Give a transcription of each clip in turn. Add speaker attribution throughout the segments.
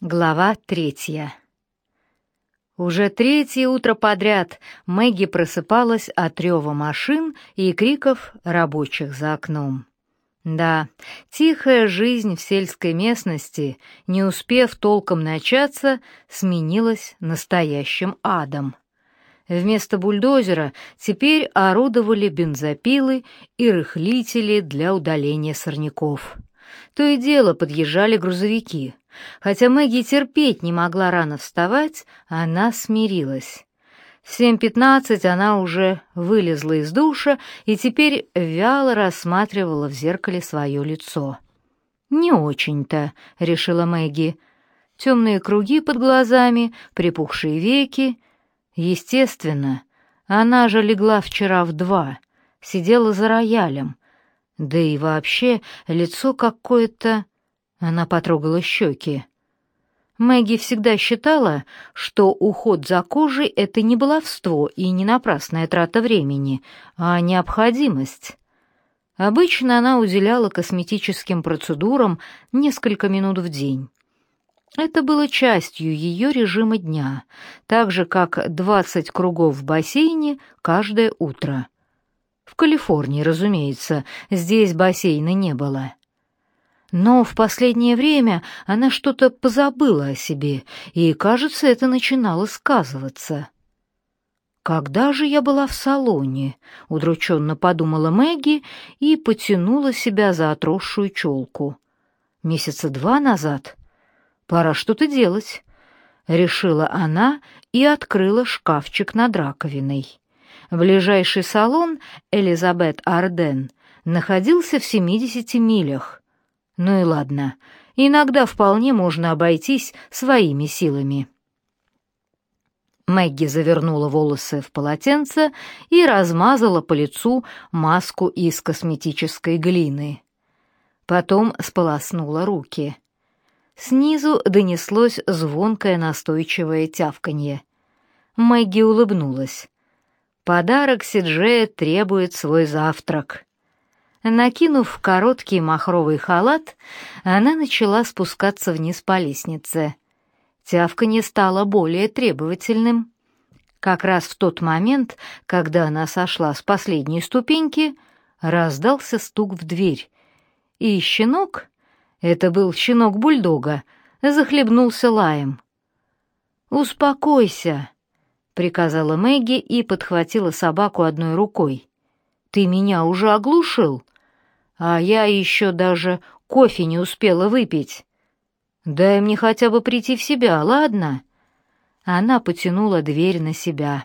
Speaker 1: Глава третья. Уже третье утро подряд Мэгги просыпалась от рева машин и криков рабочих за окном. Да, тихая жизнь в сельской местности, не успев толком начаться, сменилась настоящим адом. Вместо бульдозера теперь орудовали бензопилы и рыхлители для удаления сорняков. То и дело подъезжали грузовики — Хотя Мэгги терпеть не могла рано вставать, она смирилась. В 7.15 она уже вылезла из душа и теперь вяло рассматривала в зеркале свое лицо. «Не очень-то», — решила Мэгги. Темные круги под глазами, припухшие веки. Естественно, она же легла вчера в два, сидела за роялем. Да и вообще лицо какое-то она потрогала щеки. Мэгги всегда считала, что уход за кожей — это не баловство и не напрасная трата времени, а необходимость. Обычно она уделяла косметическим процедурам несколько минут в день. Это было частью ее режима дня, так же, как 20 кругов в бассейне каждое утро. В Калифорнии, разумеется, здесь бассейна не было. Но в последнее время она что-то позабыла о себе, и, кажется, это начинало сказываться. «Когда же я была в салоне?» — удрученно подумала Мэгги и потянула себя за отросшую челку. «Месяца два назад? Пора что-то делать», — решила она и открыла шкафчик над раковиной. Ближайший салон «Элизабет Арден» находился в 70 милях, ну и ладно, иногда вполне можно обойтись своими силами. Мэгги завернула волосы в полотенце и размазала по лицу маску из косметической глины. Потом сполоснула руки. Снизу донеслось звонкое настойчивое тявканье. Мэгги улыбнулась. Подарок Сиджея требует свой завтрак. Накинув короткий махровый халат, она начала спускаться вниз по лестнице. Тявканье стало более требовательным. Как раз в тот момент, когда она сошла с последней ступеньки, раздался стук в дверь. И щенок, это был щенок бульдога, захлебнулся лаем. «Успокойся», — приказала Мэгги и подхватила собаку одной рукой. «Ты меня уже оглушил?» а я еще даже кофе не успела выпить. Дай мне хотя бы прийти в себя, ладно?» Она потянула дверь на себя.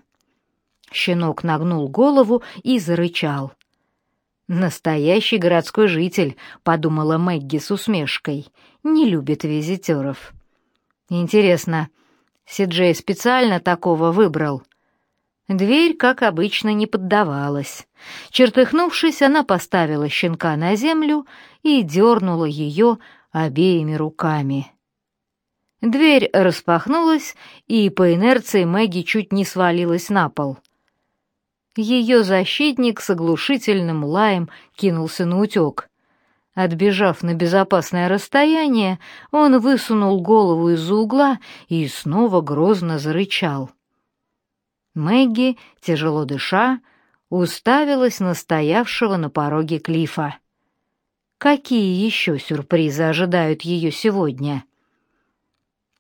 Speaker 1: Щенок нагнул голову и зарычал. «Настоящий городской житель», — подумала Мэгги с усмешкой, — «не любит визитеров». «Интересно, Сиджей специально такого выбрал?» Дверь, как обычно, не поддавалась. Чертыхнувшись, она поставила щенка на землю и дернула ее обеими руками. Дверь распахнулась, и по инерции Мэгги чуть не свалилась на пол. Ее защитник с оглушительным лаем кинулся на утек. Отбежав на безопасное расстояние, он высунул голову из-за угла и снова грозно зарычал. Мэгги, тяжело дыша, уставилась на стоявшего на пороге Клифа. Какие еще сюрпризы ожидают ее сегодня?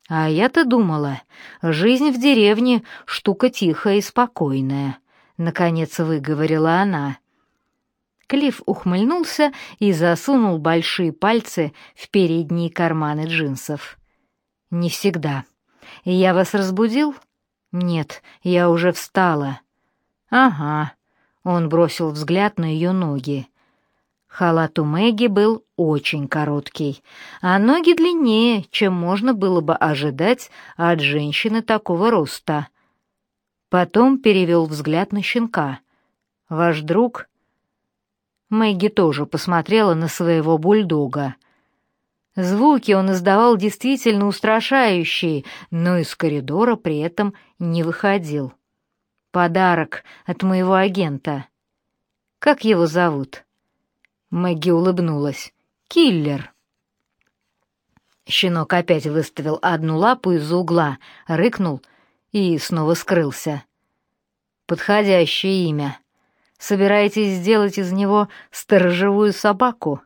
Speaker 1: А я-то думала, жизнь в деревне — штука тихая и спокойная, — наконец выговорила она. Клифф ухмыльнулся и засунул большие пальцы в передние карманы джинсов. «Не всегда. Я вас разбудил?» «Нет, я уже встала». «Ага», — он бросил взгляд на ее ноги. Халат у Мэгги был очень короткий, а ноги длиннее, чем можно было бы ожидать от женщины такого роста. Потом перевел взгляд на щенка. «Ваш друг?» Мэгги тоже посмотрела на своего бульдога. Звуки он издавал действительно устрашающие, но из коридора при этом не выходил. Подарок от моего агента. Как его зовут? Мэгги улыбнулась. Киллер. Щенок опять выставил одну лапу из-за угла, рыкнул и снова скрылся. Подходящее имя. Собираетесь сделать из него сторожевую собаку?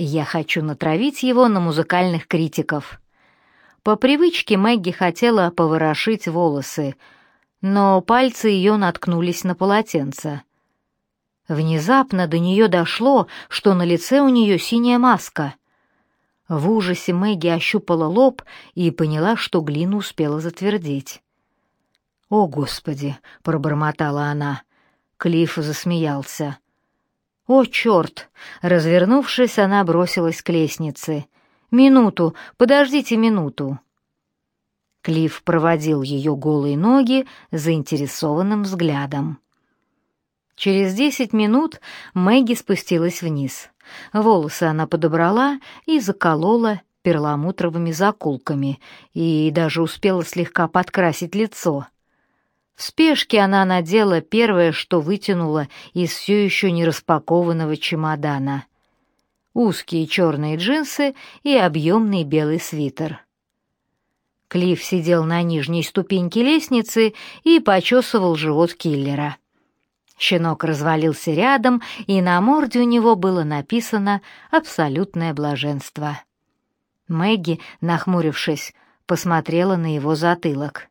Speaker 1: Я хочу натравить его на музыкальных критиков. По привычке Мэгги хотела поворошить волосы, но пальцы ее наткнулись на полотенце. Внезапно до нее дошло, что на лице у нее синяя маска. В ужасе Мэгги ощупала лоб и поняла, что глина успела затвердеть. «О, Господи!» — пробормотала она. Клифф засмеялся. «О, черт!» Развернувшись, она бросилась к лестнице. «Минуту! Подождите минуту!» Клифф проводил ее голые ноги заинтересованным взглядом. Через десять минут Мэгги спустилась вниз. Волосы она подобрала и заколола перламутровыми заколками, и даже успела слегка подкрасить лицо — в спешке она надела первое, что вытянула из все еще не распакованного чемодана. Узкие черные джинсы и объемный белый свитер. Клифф сидел на нижней ступеньке лестницы и почесывал живот киллера. Щенок развалился рядом, и на морде у него было написано «Абсолютное блаженство». Мэгги, нахмурившись, посмотрела на его затылок.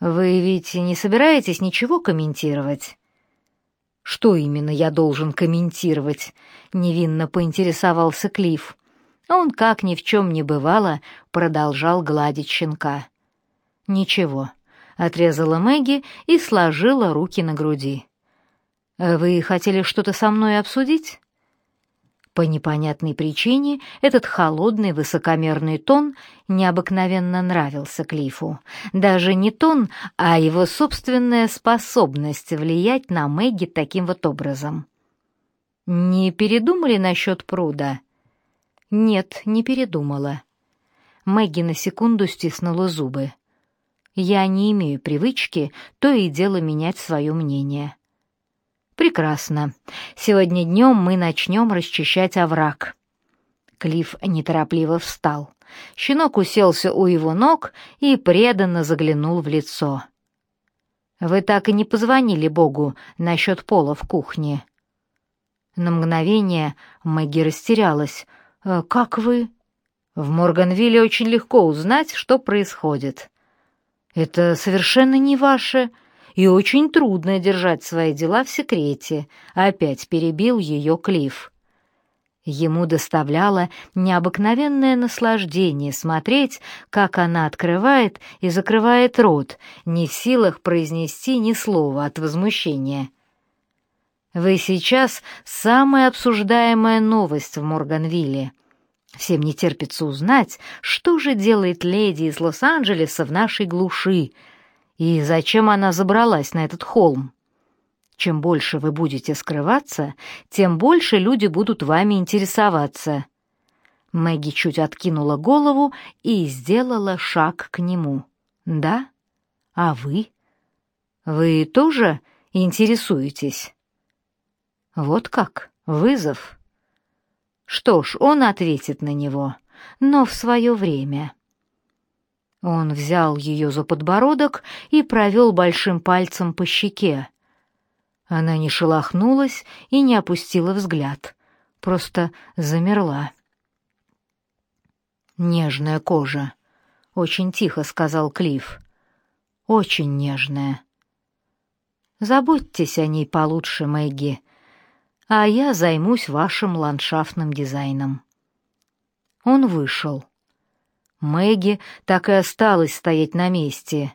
Speaker 1: Вы ведь не собираетесь ничего комментировать? Что именно я должен комментировать? невинно поинтересовался Клифф. Он, как ни в чем не бывало, продолжал гладить щенка. Ничего, отрезала Мэгги и сложила руки на груди. Вы хотели что-то со мной обсудить? По непонятной причине этот холодный высокомерный тон необыкновенно нравился Клифу. Даже не тон, а его собственная способность влиять на Мэгги таким вот образом. «Не передумали насчет пруда?» «Нет, не передумала». Мэгги на секунду стиснула зубы. «Я не имею привычки то и дело менять свое мнение». Прекрасно. Сегодня днем мы начнем расчищать овраг. Клифф неторопливо встал. Щенок уселся у его ног и преданно заглянул в лицо. Вы так и не позвонили Богу насчет пола в кухне. На мгновение Мэгги растерялась. «Э, «Как вы?» «В Морганвилле очень легко узнать, что происходит». «Это совершенно не ваше...» и очень трудно держать свои дела в секрете», — опять перебил ее Клифф. Ему доставляло необыкновенное наслаждение смотреть, как она открывает и закрывает рот, не в силах произнести ни слова от возмущения. «Вы сейчас самая обсуждаемая новость в Морганвилле», Всем не терпится узнать, что же делает леди из Лос-Анджелеса в нашей глуши, и зачем она забралась на этот холм? Чем больше вы будете скрываться, тем больше люди будут вами интересоваться. Мэгги чуть откинула голову и сделала шаг к нему. Да? А вы? Вы тоже интересуетесь? Вот как? Вызов. Что ж, он ответит на него, но в свое время. Он взял ее за подбородок и провел большим пальцем по щеке. Она не шелохнулась и не опустила взгляд, просто замерла. Нежная кожа, очень тихо сказал Клифф. Очень нежная. Заботьтесь о ней получше, Мэгги, а я займусь вашим ландшафтным дизайном. Он вышел. Мэгги так и осталась стоять на месте.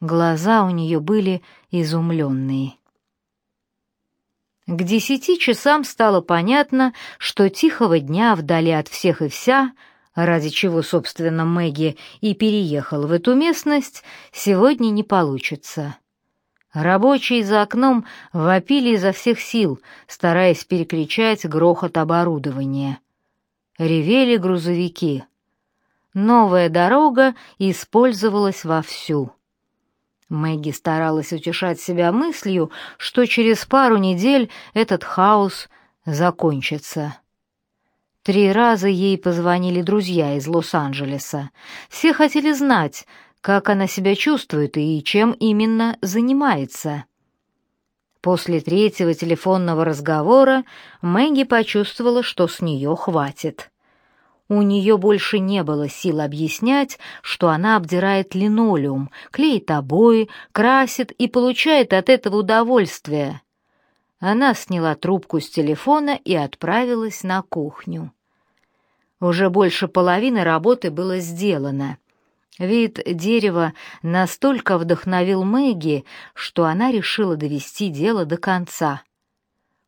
Speaker 1: Глаза у нее были изумленные. К десяти часам стало понятно, что тихого дня вдали от всех и вся, ради чего, собственно, Мэгги и переехал в эту местность, сегодня не получится. Рабочие за окном вопили изо всех сил, стараясь перекричать грохот оборудования. Ревели грузовики. Новая дорога использовалась вовсю. Мэгги старалась утешать себя мыслью, что через пару недель этот хаос закончится. Три раза ей позвонили друзья из Лос-Анджелеса. Все хотели знать, как она себя чувствует и чем именно занимается. После третьего телефонного разговора Мэгги почувствовала, что с нее хватит. У нее больше не было сил объяснять, что она обдирает линолеум, клеит обои, красит и получает от этого удовольствие. Она сняла трубку с телефона и отправилась на кухню. Уже больше половины работы было сделано. Вид дерева настолько вдохновил Мэгги, что она решила довести дело до конца.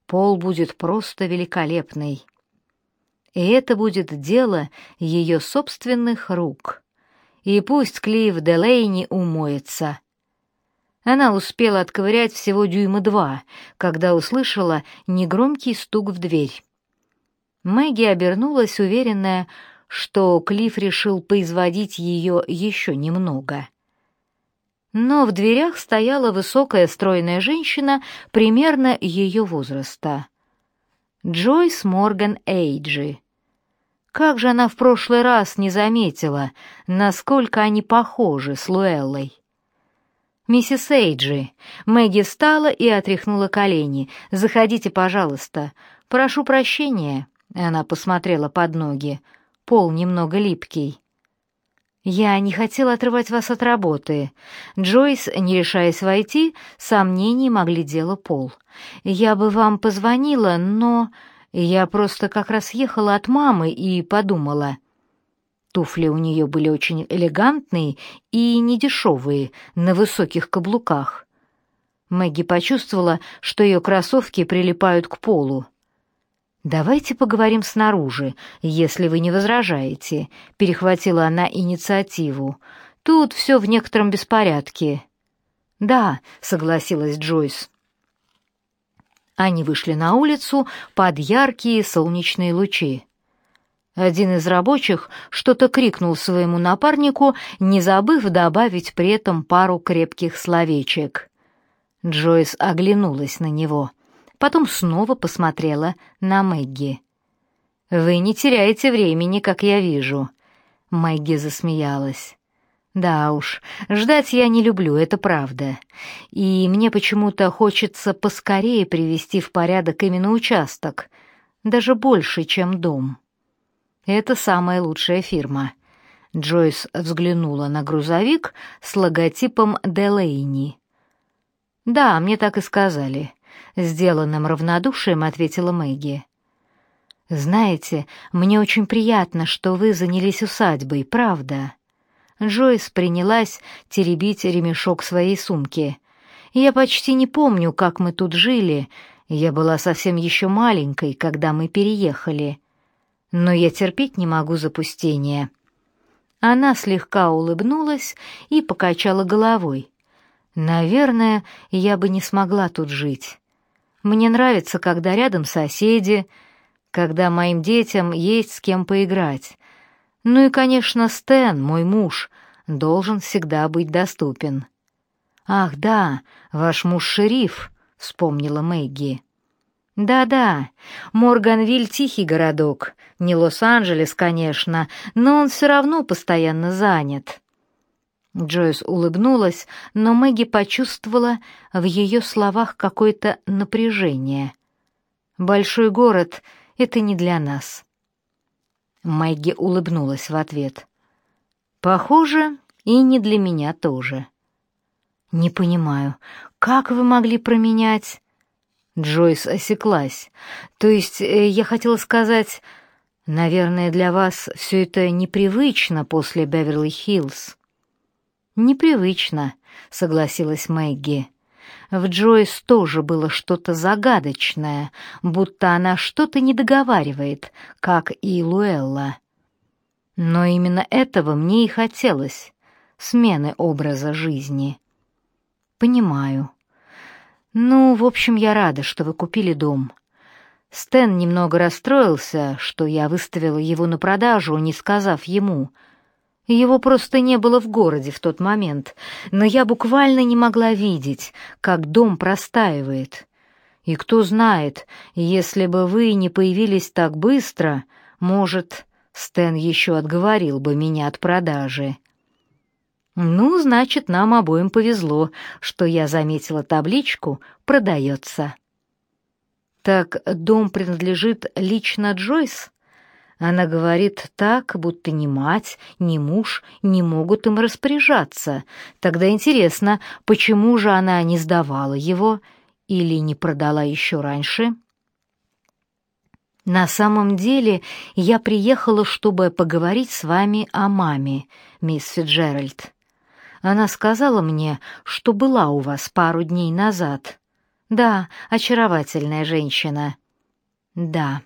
Speaker 1: Пол будет просто великолепный. И это будет дело ее собственных рук. И пусть Клифф Делейни умоется. Она успела отковырять всего дюйма два, когда услышала негромкий стук в дверь. Мэгги обернулась, уверенная, что Клифф решил поизводить ее еще немного. Но в дверях стояла высокая стройная женщина примерно ее возраста. Джойс Морган Эйджи. Как же она в прошлый раз не заметила, насколько они похожи с Луэллой. «Миссис Эйджи», Мэгги встала и отряхнула колени. «Заходите, пожалуйста. Прошу прощения». Она посмотрела под ноги пол немного липкий. «Я не хотела отрывать вас от работы». Джойс, не решаясь войти, сомнений могли дело пол. «Я бы вам позвонила, но...» Я просто как раз ехала от мамы и подумала. Туфли у нее были очень элегантные и недешевые, на высоких каблуках. Мэгги почувствовала, что ее кроссовки прилипают к полу. «Давайте поговорим снаружи, если вы не возражаете», — перехватила она инициативу. «Тут все в некотором беспорядке». «Да», — согласилась Джойс. Они вышли на улицу под яркие солнечные лучи. Один из рабочих что-то крикнул своему напарнику, не забыв добавить при этом пару крепких словечек. Джойс оглянулась на него потом снова посмотрела на Мэгги. «Вы не теряете времени, как я вижу». Мэгги засмеялась. «Да уж, ждать я не люблю, это правда. И мне почему-то хочется поскорее привести в порядок именно участок, даже больше, чем дом. Это самая лучшая фирма». Джойс взглянула на грузовик с логотипом Делейни. «Да, мне так и сказали сделанным равнодушием ответила Мэгги. Знаете, мне очень приятно, что вы занялись усадьбой, правда. Джойс принялась теребить ремешок своей сумки. Я почти не помню, как мы тут жили. Я была совсем еще маленькой, когда мы переехали. Но я терпеть не могу запустения. Она слегка улыбнулась и покачала головой. Наверное, я бы не смогла тут жить. Мне нравится, когда рядом соседи, когда моим детям есть с кем поиграть. Ну и, конечно, Стэн, мой муж, должен всегда быть доступен. Ах, да, ваш муж шериф, вспомнила Мэгги. Да-да, Морганвиль тихий городок, не Лос-Анджелес, конечно, но он все равно постоянно занят. Джойс улыбнулась, но Мэгги почувствовала в ее словах какое-то напряжение. «Большой город — это не для нас». Мэгги улыбнулась в ответ. «Похоже, и не для меня тоже». «Не понимаю, как вы могли променять...» Джойс осеклась. «То есть, э, я хотела сказать, наверное, для вас все это непривычно после Беверли-Хиллз». «Непривычно», — согласилась Мэгги. В Джойс тоже было что-то загадочное, будто она что-то не договаривает, как и Луэлла. Но именно этого мне и хотелось — смены образа жизни. Понимаю. Ну, в общем, я рада, что вы купили дом. Стэн немного расстроился, что я выставила его на продажу, не сказав ему — его просто не было в городе в тот момент, но я буквально не могла видеть, как дом простаивает. И кто знает, если бы вы не появились так быстро, Может, Стэн еще отговорил бы меня от продажи. Ну, значит, нам обоим повезло, что я заметила табличку «Продается». Так дом принадлежит лично Джойс? Она говорит так, будто ни мать, ни муж не могут им распоряжаться. Тогда интересно, почему же она не сдавала его или не продала еще раньше? На самом деле я приехала, чтобы поговорить с вами о маме, мисс Фиджеральд. Она сказала мне, что была у вас пару дней назад. Да, очаровательная женщина. Да.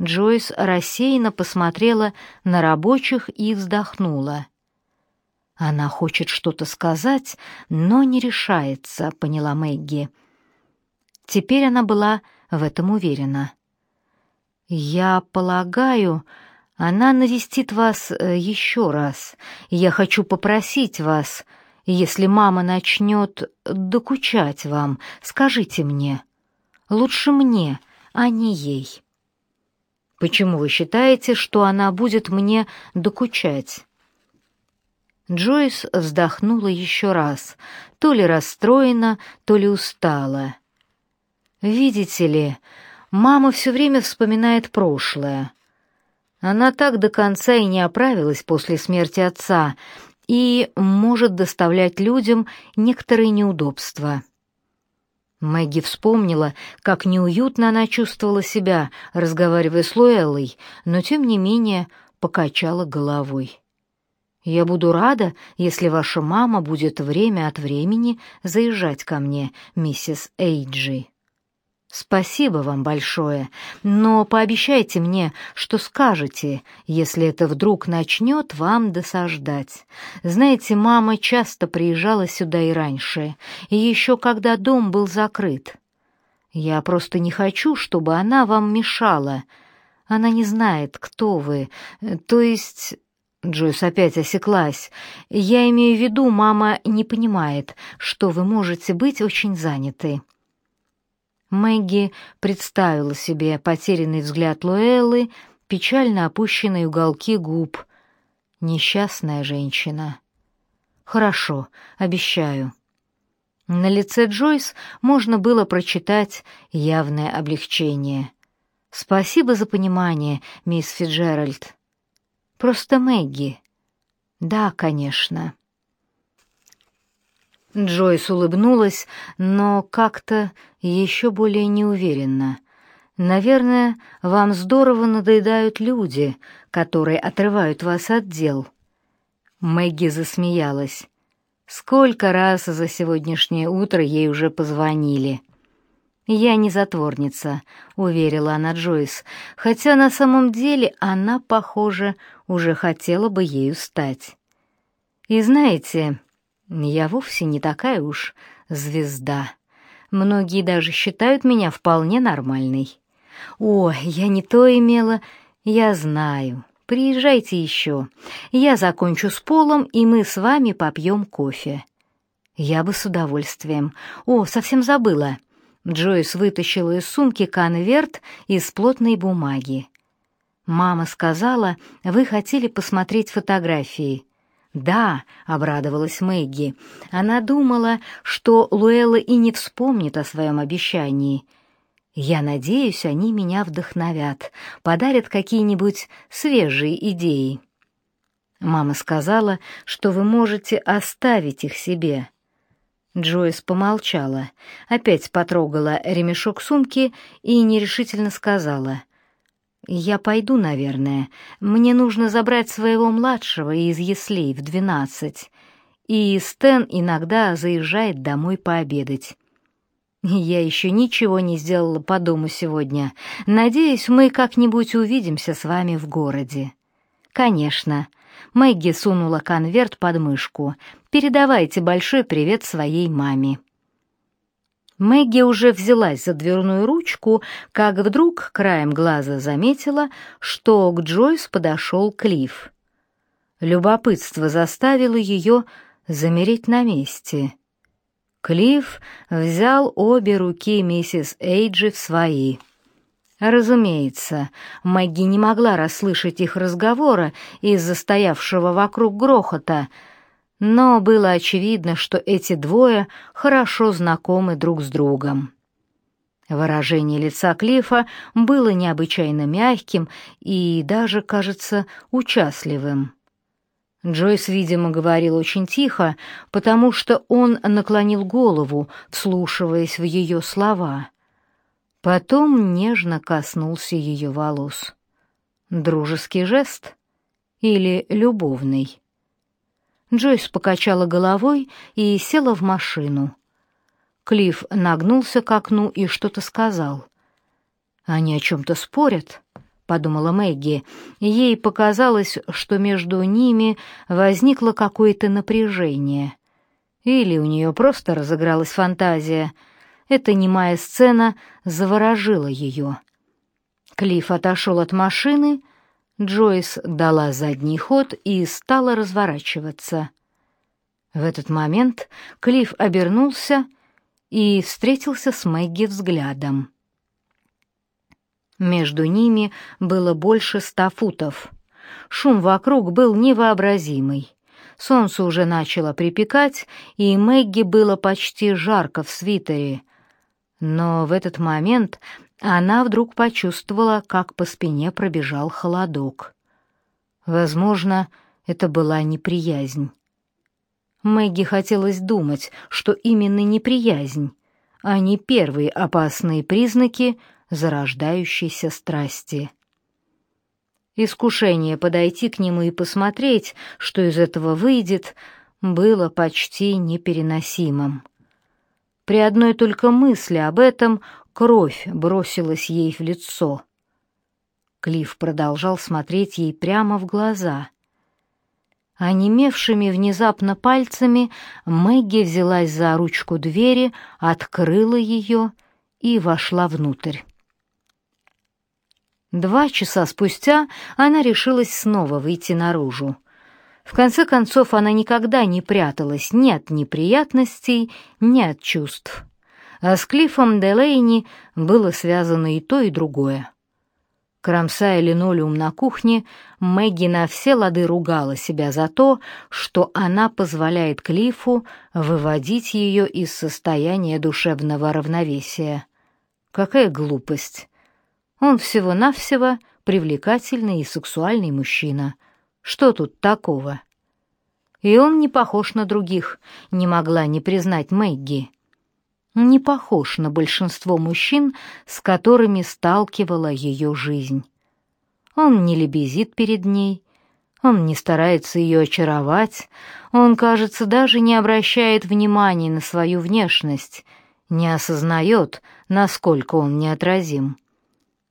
Speaker 1: Джойс рассеянно посмотрела на рабочих и вздохнула. Она хочет что-то сказать, но не решается, поняла Мэгги. Теперь она была в этом уверена. Я полагаю, она навестит вас э, еще раз. Я хочу попросить вас, если мама начнет докучать вам, скажите мне. Лучше мне, а не ей. Почему вы считаете, что она будет мне докучать? Джойс вздохнула еще раз, то ли расстроена, то ли устала. Видите ли, мама все время вспоминает прошлое. Она так до конца и не оправилась после смерти отца и может доставлять людям некоторые неудобства. Мэгги вспомнила, как неуютно она чувствовала себя, разговаривая с Луэллой, но тем не менее покачала головой. «Я буду рада, если ваша мама будет время от времени заезжать ко мне, миссис Эйджи». Спасибо вам большое, но пообещайте мне, что скажете, если это вдруг начнет вам досаждать. Знаете, мама часто приезжала сюда и раньше, и еще когда дом был закрыт. Я просто не хочу, чтобы она вам мешала. Она не знает, кто вы. То есть Джойс опять осеклась. Я имею в виду, мама не понимает, что вы можете быть очень заняты. Мэгги представила себе потерянный взгляд Луэллы, печально опущенные уголки губ. Несчастная женщина. Хорошо, обещаю. На лице Джойс можно было прочитать явное облегчение. Спасибо за понимание, мисс Фиджеральд. Просто Мэгги. Да, конечно. Джойс улыбнулась, но как-то еще более неуверенно. Наверное, вам здорово надоедают люди, которые отрывают вас от дел. Мэгги засмеялась. Сколько раз за сегодняшнее утро ей уже позвонили. Я не затворница, уверила она Джойс, хотя на самом деле она, похоже, уже хотела бы ею стать. И знаете, я вовсе не такая уж звезда. Многие даже считают меня вполне нормальной. О, я не то имела, я знаю. Приезжайте еще. Я закончу с полом, и мы с вами попьем кофе. Я бы с удовольствием. О, совсем забыла. Джойс вытащила из сумки конверт из плотной бумаги. Мама сказала, вы хотели посмотреть фотографии. «Да», — обрадовалась Мэгги. Она думала, что Луэлла и не вспомнит о своем обещании. «Я надеюсь, они меня вдохновят, подарят какие-нибудь свежие идеи». Мама сказала, что вы можете оставить их себе. Джойс помолчала, опять потрогала ремешок сумки и нерешительно сказала — «Я пойду, наверное. Мне нужно забрать своего младшего из яслей в двенадцать. И Стэн иногда заезжает домой пообедать. Я еще ничего не сделала по дому сегодня. Надеюсь, мы как-нибудь увидимся с вами в городе». «Конечно». Мэгги сунула конверт под мышку. «Передавайте большой привет своей маме». Мэгги уже взялась за дверную ручку, как вдруг краем глаза заметила, что к Джойс подошел Клифф. Любопытство заставило ее замереть на месте. Клифф взял обе руки миссис Эйджи в свои. Разумеется, Мэгги не могла расслышать их разговора из-за стоявшего вокруг грохота, но было очевидно, что эти двое хорошо знакомы друг с другом. Выражение лица Клифа было необычайно мягким и даже, кажется, участливым. Джойс, видимо, говорил очень тихо, потому что он наклонил голову, вслушиваясь в ее слова. Потом нежно коснулся ее волос. Дружеский жест или любовный? Джойс покачала головой и села в машину. Клифф нагнулся к окну и что-то сказал. «Они о чем-то спорят», — подумала Мэгги. Ей показалось, что между ними возникло какое-то напряжение. Или у нее просто разыгралась фантазия. Эта немая сцена заворожила ее. Клифф отошел от машины, Джойс дала задний ход и стала разворачиваться. В этот момент Клифф обернулся и встретился с Мэгги взглядом. Между ними было больше ста футов. Шум вокруг был невообразимый. Солнце уже начало припекать, и Мэгги было почти жарко в свитере. Но в этот момент она вдруг почувствовала, как по спине пробежал холодок. Возможно, это была неприязнь. Мэгги хотелось думать, что именно неприязнь, а не первые опасные признаки зарождающейся страсти. Искушение подойти к нему и посмотреть, что из этого выйдет, было почти непереносимым. При одной только мысли об этом Кровь бросилась ей в лицо. Клифф продолжал смотреть ей прямо в глаза. Онемевшими внезапно пальцами Мэгги взялась за ручку двери, открыла ее и вошла внутрь. Два часа спустя она решилась снова выйти наружу. В конце концов, она никогда не пряталась ни от неприятностей, ни от чувств а с Клиффом Делейни было связано и то, и другое. Кромсая линолеум на кухне, Мэгги на все лады ругала себя за то, что она позволяет Клиффу выводить ее из состояния душевного равновесия. Какая глупость! Он всего-навсего привлекательный и сексуальный мужчина. Что тут такого? И он не похож на других, не могла не признать Мэгги не похож на большинство мужчин, с которыми сталкивала ее жизнь. Он не лебезит перед ней, он не старается ее очаровать, он, кажется, даже не обращает внимания на свою внешность, не осознает, насколько он неотразим.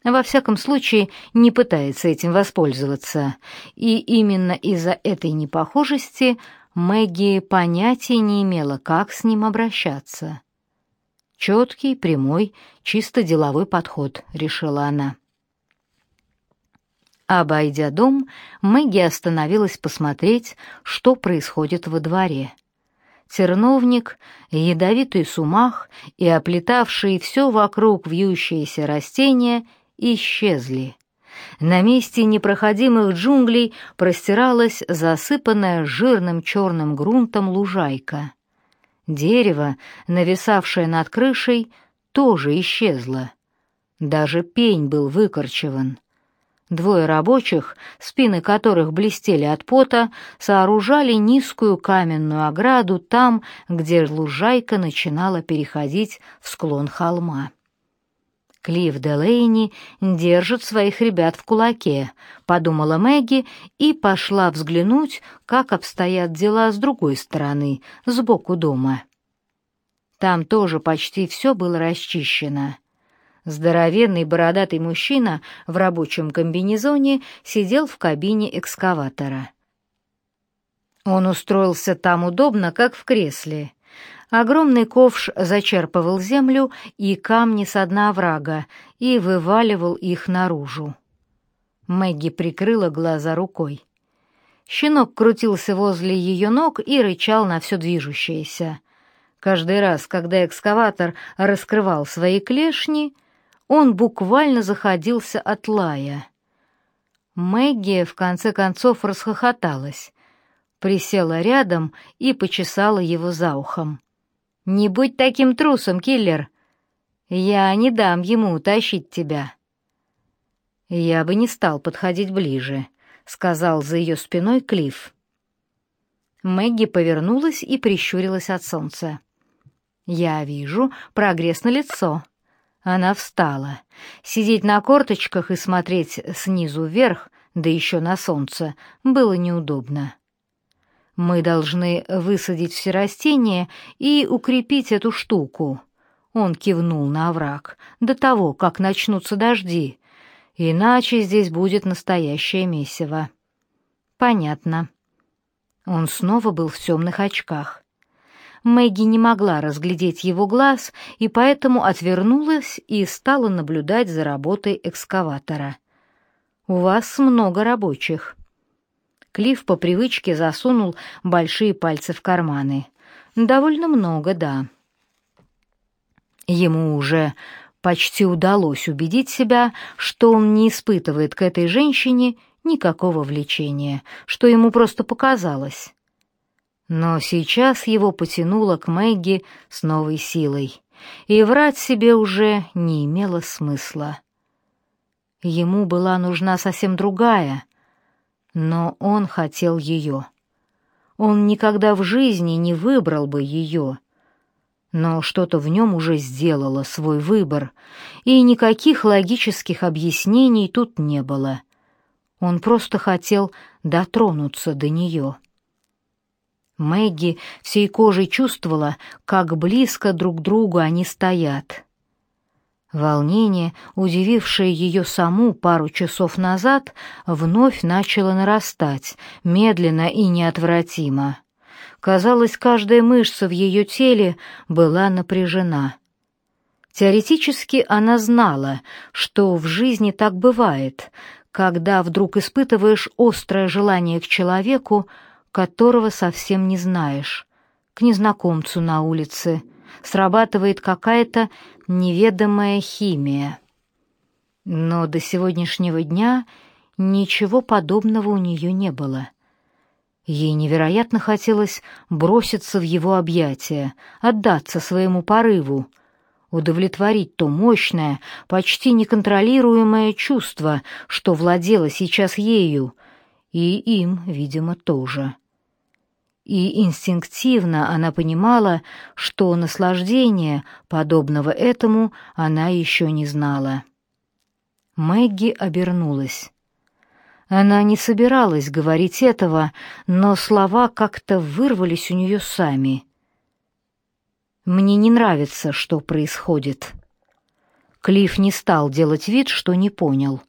Speaker 1: Во всяком случае, не пытается этим воспользоваться, и именно из-за этой непохожести Мэгги понятия не имела, как с ним обращаться. Четкий, прямой, чисто деловой подход, решила она. Обойдя дом, Мэгги остановилась посмотреть, что происходит во дворе. Терновник, ядовитый сумах и оплетавшие все вокруг вьющиеся растения исчезли. На месте непроходимых джунглей простиралась засыпанная жирным черным грунтом лужайка. Дерево, нависавшее над крышей, тоже исчезло. Даже пень был выкорчеван. Двое рабочих, спины которых блестели от пота, сооружали низкую каменную ограду там, где лужайка начинала переходить в склон холма. Клифф Делейни держит своих ребят в кулаке, подумала Мэгги и пошла взглянуть, как обстоят дела с другой стороны, сбоку дома. Там тоже почти все было расчищено. Здоровенный бородатый мужчина в рабочем комбинезоне сидел в кабине экскаватора. Он устроился там удобно, как в кресле. Огромный ковш зачерпывал землю и камни с дна оврага и вываливал их наружу. Мэгги прикрыла глаза рукой. Щенок крутился возле ее ног и рычал на все движущееся. Каждый раз, когда экскаватор раскрывал свои клешни, он буквально заходился от лая. Мэгги в конце концов расхохоталась, присела рядом и почесала его за ухом. «Не будь таким трусом, киллер! Я не дам ему утащить тебя!» «Я бы не стал подходить ближе», — сказал за ее спиной Клифф. Мэгги повернулась и прищурилась от солнца. «Я вижу прогресс на лицо». Она встала. Сидеть на корточках и смотреть снизу вверх, да еще на солнце, было неудобно. Мы должны высадить все растения и укрепить эту штуку. Он кивнул на овраг. До того, как начнутся дожди. Иначе здесь будет настоящее месиво. Понятно. Он снова был в темных очках. Мэгги не могла разглядеть его глаз и поэтому отвернулась и стала наблюдать за работой экскаватора. «У вас много рабочих». Клифф по привычке засунул большие пальцы в карманы. «Довольно много, да». Ему уже почти удалось убедить себя, что он не испытывает к этой женщине никакого влечения, что ему просто показалось. Но сейчас его потянуло к Мэгги с новой силой, и врать себе уже не имело смысла. Ему была нужна совсем другая, но он хотел ее. Он никогда в жизни не выбрал бы ее, но что-то в нем уже сделало свой выбор, и никаких логических объяснений тут не было. Он просто хотел дотронуться до нее. Мэгги всей кожей чувствовала, как близко друг к другу они стоят. Волнение, удивившее ее саму пару часов назад, вновь начало нарастать, медленно и неотвратимо. Казалось, каждая мышца в ее теле была напряжена. Теоретически она знала, что в жизни так бывает, когда вдруг испытываешь острое желание к человеку, которого совсем не знаешь, к незнакомцу на улице. Срабатывает какая-то неведомая химия. Но до сегодняшнего дня ничего подобного у нее не было. Ей невероятно хотелось броситься в его объятия, отдаться своему порыву, удовлетворить то мощное, почти неконтролируемое чувство, что владело сейчас ею, и им, видимо, тоже. И инстинктивно она понимала, что наслаждения, подобного этому, она еще не знала. Мэгги обернулась. Она не собиралась говорить этого, но слова как-то вырвались у нее сами. «Мне не нравится, что происходит». Клифф не стал делать вид, что не понял.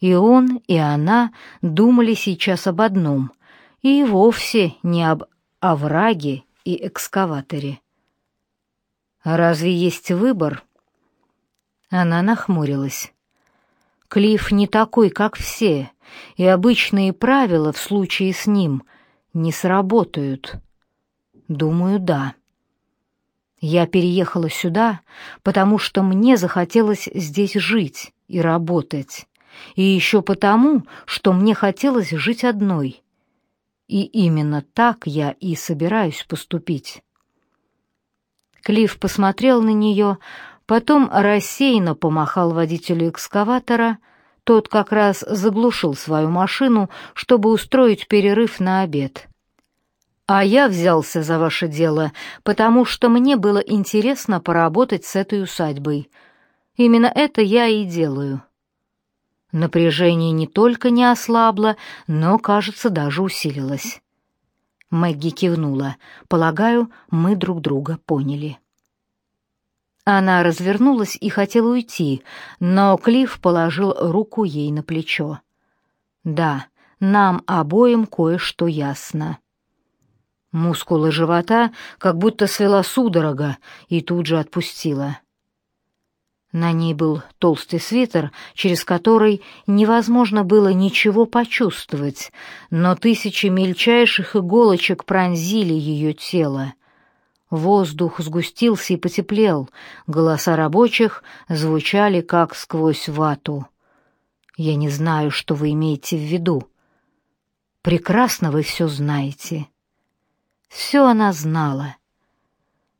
Speaker 1: И он, и она думали сейчас об одном, и вовсе не об овраге и экскаваторе. «Разве есть выбор?» Она нахмурилась. Клифф не такой, как все, и обычные правила в случае с ним не сработают. Думаю, да. Я переехала сюда, потому что мне захотелось здесь жить и работать и еще потому, что мне хотелось жить одной. И именно так я и собираюсь поступить. Клифф посмотрел на нее, потом рассеянно помахал водителю экскаватора. Тот как раз заглушил свою машину, чтобы устроить перерыв на обед. А я взялся за ваше дело, потому что мне было интересно поработать с этой усадьбой. Именно это я и делаю. Напряжение не только не ослабло, но, кажется, даже усилилось. Мэгги кивнула. Полагаю, мы друг друга поняли. Она развернулась и хотела уйти, но Клифф положил руку ей на плечо. «Да, нам обоим кое-что ясно». Мускулы живота как будто свела судорога и тут же отпустила. На ней был толстый свитер, через который невозможно было ничего почувствовать, но тысячи мельчайших иголочек пронзили ее тело. Воздух сгустился и потеплел, голоса рабочих звучали как сквозь вату. Я не знаю, что вы имеете в виду. Прекрасно вы все знаете. Все она знала.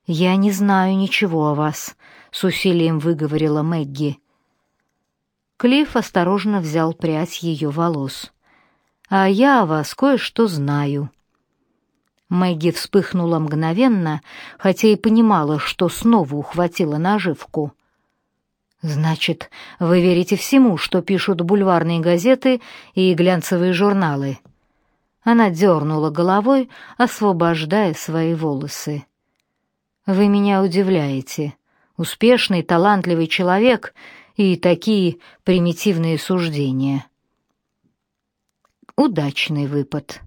Speaker 1: Я не знаю ничего о вас, с усилием выговорила Мэгги. Клифф осторожно взял прядь ее волос. А я о вас кое-что знаю. Мэгги вспыхнула мгновенно, хотя и понимала, что снова ухватила наживку. Значит, вы верите всему, что пишут бульварные газеты и глянцевые журналы? Она дернула головой, освобождая свои волосы. Вы меня удивляете. Успешный, талантливый человек и такие примитивные суждения. Удачный выпад.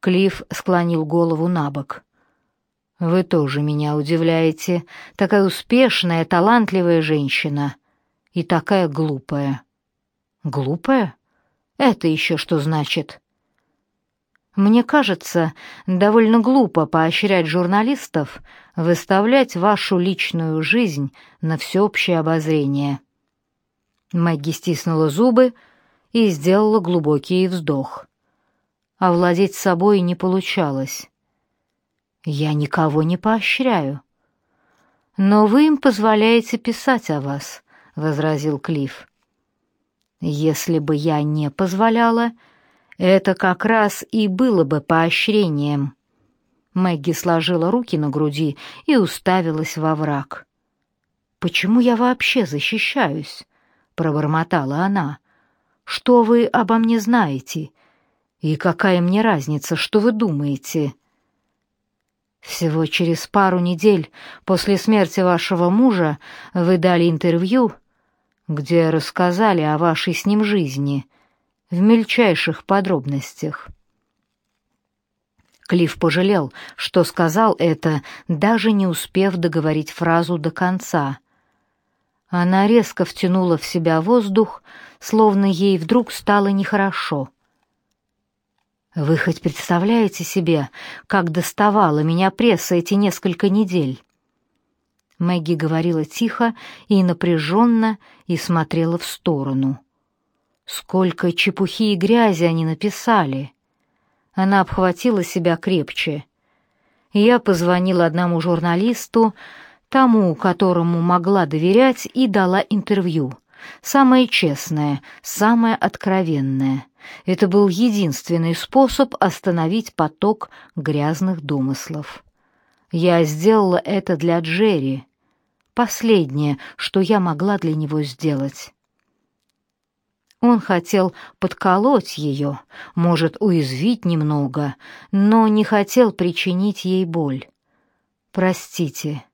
Speaker 1: Клифф склонил голову на бок. «Вы тоже меня удивляете. Такая успешная, талантливая женщина. И такая глупая». «Глупая? Это еще что значит?» «Мне кажется, довольно глупо поощрять журналистов выставлять вашу личную жизнь на всеобщее обозрение». Мэгги стиснула зубы и сделала глубокий вздох овладеть собой не получалось. Я никого не поощряю. Но вы им позволяете писать о вас, возразил Клифф. Если бы я не позволяла, это как раз и было бы поощрением. Мэгги сложила руки на груди и уставилась во враг. Почему я вообще защищаюсь? пробормотала она. Что вы обо мне знаете? И какая мне разница, что вы думаете? Всего через пару недель после смерти вашего мужа вы дали интервью, где рассказали о вашей с ним жизни в мельчайших подробностях. Клифф пожалел, что сказал это, даже не успев договорить фразу до конца. Она резко втянула в себя воздух, словно ей вдруг стало нехорошо. Вы хоть представляете себе, как доставала меня пресса эти несколько недель? Мэгги говорила тихо и напряженно и смотрела в сторону. Сколько чепухи и грязи они написали. Она обхватила себя крепче. Я позвонила одному журналисту, тому, которому могла доверять, и дала интервью. Самое честное, самое откровенное. Это был единственный способ остановить поток грязных домыслов. Я сделала это для Джерри. Последнее, что я могла для него сделать. Он хотел подколоть ее, может, уязвить немного, но не хотел причинить ей боль. «Простите».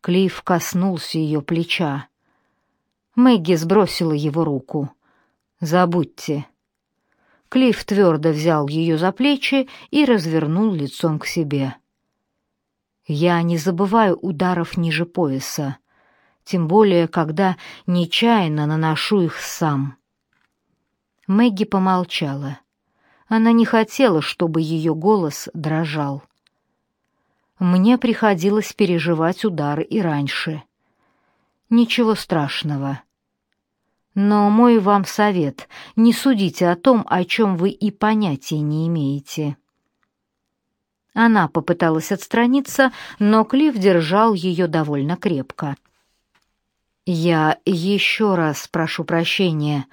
Speaker 1: Клифф коснулся ее плеча. Мэгги сбросила его руку. «Забудьте». Клифф твердо взял ее за плечи и развернул лицом к себе. «Я не забываю ударов ниже пояса, тем более, когда нечаянно наношу их сам». Мэгги помолчала. Она не хотела, чтобы ее голос дрожал. Мне приходилось переживать удары и раньше. Ничего страшного. Но мой вам совет — не судите о том, о чем вы и понятия не имеете». Она попыталась отстраниться, но Клифф держал ее довольно крепко. «Я еще раз прошу прощения,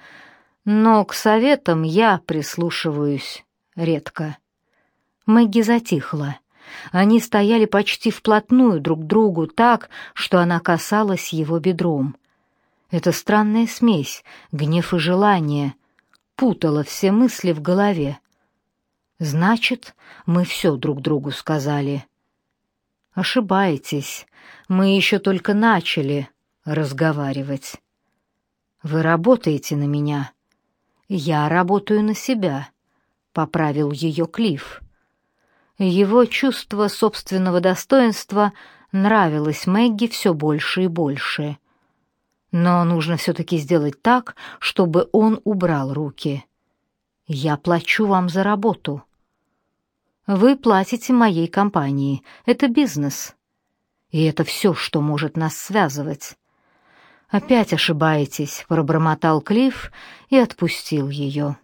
Speaker 1: но к советам я прислушиваюсь редко». Мэгги затихла. Они стояли почти вплотную друг к другу так, что она касалась его бедром — эта странная смесь, гнев и желание, путала все мысли в голове. Значит, мы все друг другу сказали. Ошибаетесь, мы еще только начали разговаривать. Вы работаете на меня. Я работаю на себя, поправил ее Клифф. Его чувство собственного достоинства нравилось Мэгги все больше и больше. Но нужно все-таки сделать так, чтобы он убрал руки. Я плачу вам за работу. Вы платите моей компании. Это бизнес. И это все, что может нас связывать. «Опять ошибаетесь», — пробормотал Клифф и отпустил ее.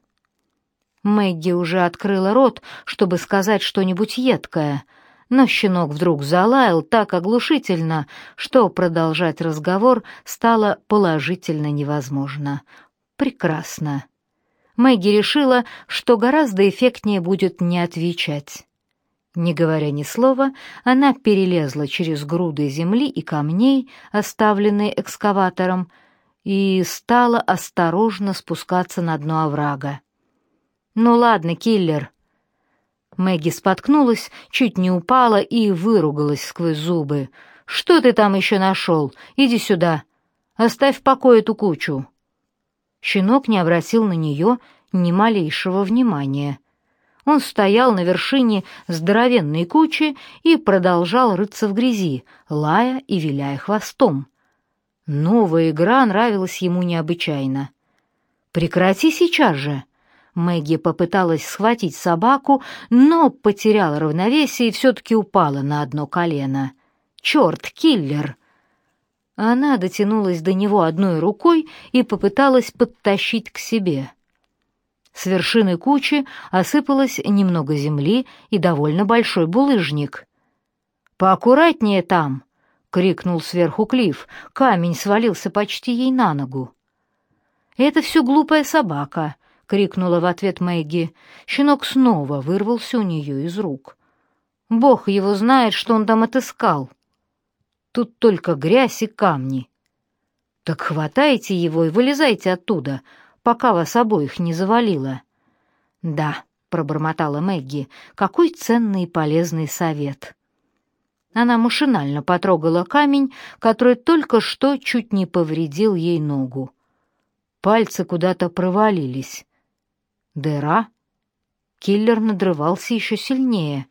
Speaker 1: Мэгги уже открыла рот, чтобы сказать что-нибудь едкое, но щенок вдруг залаял так оглушительно, что продолжать разговор стало положительно невозможно. Прекрасно. Мэгги решила, что гораздо эффектнее будет не отвечать. Не говоря ни слова, она перелезла через груды земли и камней, оставленные экскаватором, и стала осторожно спускаться на дно оврага. «Ну ладно, киллер». Мэгги споткнулась, чуть не упала и выругалась сквозь зубы. «Что ты там еще нашел? Иди сюда. Оставь в покое эту кучу». Щенок не обратил на нее ни малейшего внимания. Он стоял на вершине здоровенной кучи и продолжал рыться в грязи, лая и виляя хвостом. Новая игра нравилась ему необычайно. «Прекрати сейчас же!» Мэгги попыталась схватить собаку, но потеряла равновесие и все-таки упала на одно колено. «Черт, киллер!» Она дотянулась до него одной рукой и попыталась подтащить к себе. С вершины кучи осыпалось немного земли и довольно большой булыжник. «Поаккуратнее там!» — крикнул сверху Клифф. Камень свалился почти ей на ногу. «Это все глупая собака!» — крикнула в ответ Мэгги. Щенок снова вырвался у нее из рук. «Бог его знает, что он там отыскал. Тут только грязь и камни. Так хватайте его и вылезайте оттуда, пока вас обоих не завалило». «Да», — пробормотала Мэгги, — «какой ценный и полезный совет». Она машинально потрогала камень, который только что чуть не повредил ей ногу. Пальцы куда-то провалились. Дыра? Киллер надрывался еще сильнее.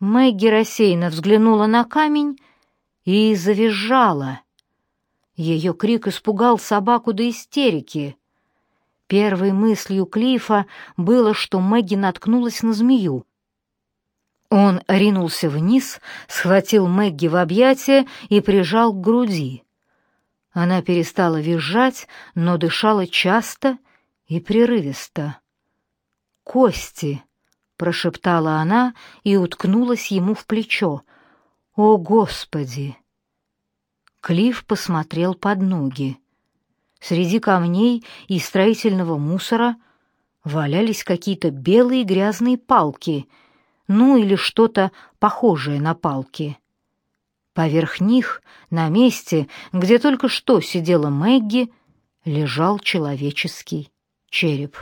Speaker 1: Мэгги рассеянно взглянула на камень и завизжала. Ее крик испугал собаку до истерики. Первой мыслью Клифа было, что Мэгги наткнулась на змею. Он ринулся вниз, схватил Мэгги в объятия и прижал к груди. Она перестала визжать, но дышала часто и прерывисто. «Кости!» — прошептала она и уткнулась ему в плечо. «О, Господи!» Клифф посмотрел под ноги. Среди камней и строительного мусора валялись какие-то белые грязные палки, ну или что-то похожее на палки. Поверх них, на месте, где только что сидела Мэгги, лежал человеческий череп.